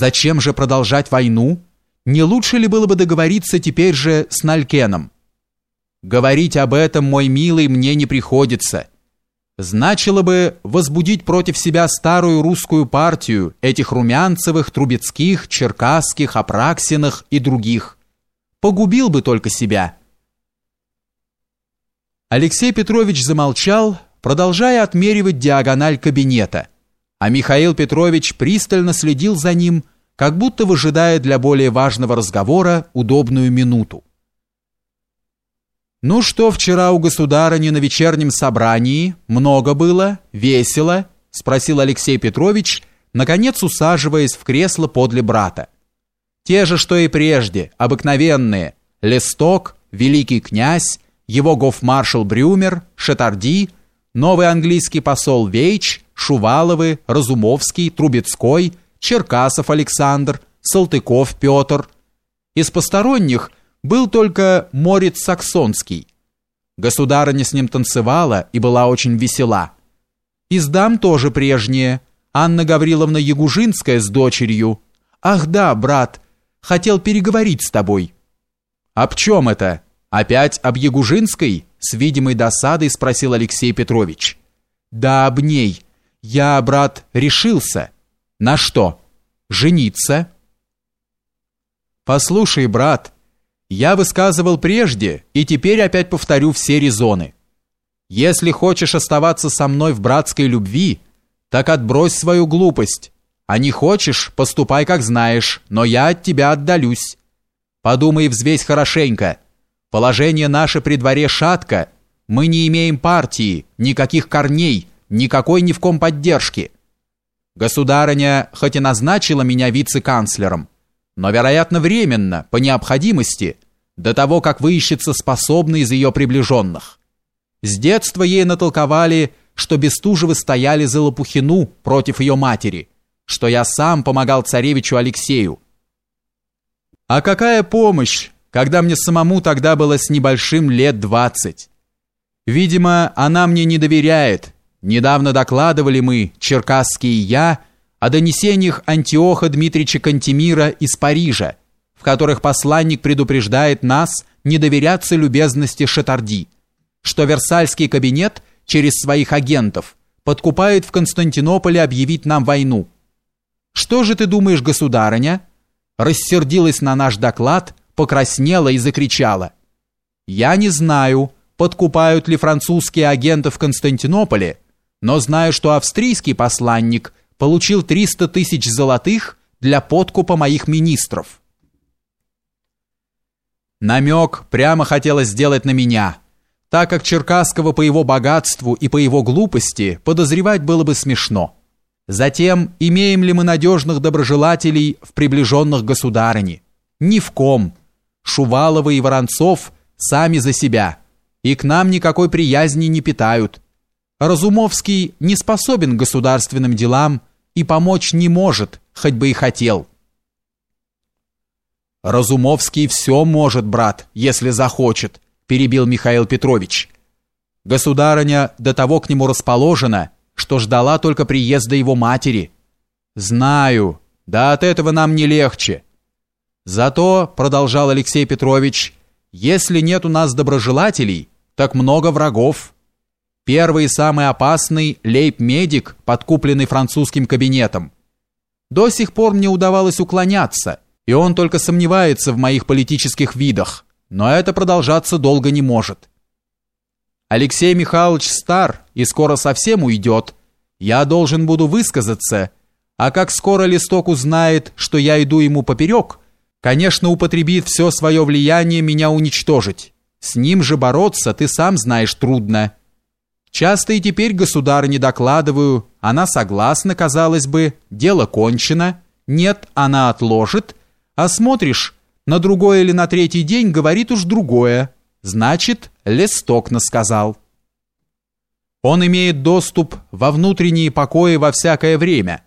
Зачем же продолжать войну? Не лучше ли было бы договориться теперь же с Налькеном? Говорить об этом, мой милый, мне не приходится. Значило бы возбудить против себя старую русскую партию, этих Румянцевых, Трубецких, Черкасских, Апраксиных и других. Погубил бы только себя. Алексей Петрович замолчал, продолжая отмеривать диагональ кабинета, а Михаил Петрович пристально следил за ним, как будто выжидая для более важного разговора удобную минуту. «Ну что вчера у государыни на вечернем собрании? Много было? Весело?» — спросил Алексей Петрович, наконец усаживаясь в кресло подле брата. «Те же, что и прежде, обыкновенные. Листок, великий князь, его гофмаршал Брюмер, Шатарди, новый английский посол Вейч, Шуваловы, Разумовский, Трубецкой — Черкасов Александр, Салтыков Петр. Из посторонних был только Морец Саксонский. Государыня с ним танцевала и была очень весела. Из дам тоже прежние. Анна Гавриловна Ягужинская с дочерью. Ах да, брат, хотел переговорить с тобой. Об чем это? Опять об Ягужинской? С видимой досадой спросил Алексей Петрович. Да об ней. Я, брат, решился. На что? Жениться? Послушай, брат, я высказывал прежде и теперь опять повторю все резоны. Если хочешь оставаться со мной в братской любви, так отбрось свою глупость. А не хочешь, поступай как знаешь, но я от тебя отдалюсь. Подумай и взвесь хорошенько. Положение наше при дворе шатко. Мы не имеем партии, никаких корней, никакой ни в ком поддержки. Государыня хоть и назначила меня вице-канцлером, но, вероятно, временно, по необходимости, до того, как выищется способный из ее приближенных. С детства ей натолковали, что Бестужевы стояли за Лопухину против ее матери, что я сам помогал царевичу Алексею. А какая помощь, когда мне самому тогда было с небольшим лет двадцать? Видимо, она мне не доверяет, Недавно докладывали мы, Черкасский и я, о донесениях Антиоха Дмитрича Кантемира из Парижа, в которых посланник предупреждает нас не доверяться любезности Шатарди, что Версальский кабинет через своих агентов подкупает в Константинополе объявить нам войну. Что же ты думаешь, государыня? Рассердилась на наш доклад, покраснела и закричала. Я не знаю, подкупают ли французские агенты в Константинополе, но знаю, что австрийский посланник получил 300 тысяч золотых для подкупа моих министров. Намек прямо хотелось сделать на меня, так как Черкасского по его богатству и по его глупости подозревать было бы смешно. Затем, имеем ли мы надежных доброжелателей в приближенных государыне? Ни в ком. Шувалова и Воронцов сами за себя, и к нам никакой приязни не питают. Разумовский не способен к государственным делам и помочь не может, хоть бы и хотел. Разумовский все может, брат, если захочет, перебил Михаил Петрович. Государыня до того к нему расположена, что ждала только приезда его матери. Знаю, да от этого нам не легче. Зато, продолжал Алексей Петрович, если нет у нас доброжелателей, так много врагов. Первый и самый опасный лейб-медик, подкупленный французским кабинетом. До сих пор мне удавалось уклоняться, и он только сомневается в моих политических видах, но это продолжаться долго не может. Алексей Михайлович стар и скоро совсем уйдет. Я должен буду высказаться, а как скоро Листок узнает, что я иду ему поперек, конечно, употребит все свое влияние меня уничтожить. С ним же бороться, ты сам знаешь, трудно. Часто и теперь государь не докладываю, она согласна, казалось бы, дело кончено, нет, она отложит, а смотришь, на другой или на третий день говорит уж другое, значит, листок насказал. Он имеет доступ во внутренние покои во всякое время,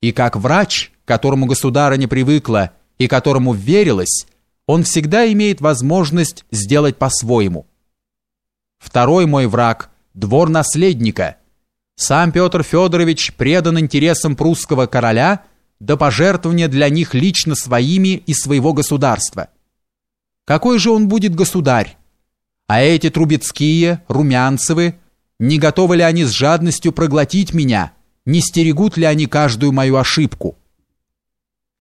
и как врач, которому государа не привыкла и которому верилась, он всегда имеет возможность сделать по-своему. Второй мой враг – двор наследника. Сам Петр Федорович предан интересам прусского короля, до пожертвования для них лично своими и своего государства. Какой же он будет государь? А эти Трубецкие, Румянцевы, не готовы ли они с жадностью проглотить меня? Не стерегут ли они каждую мою ошибку?»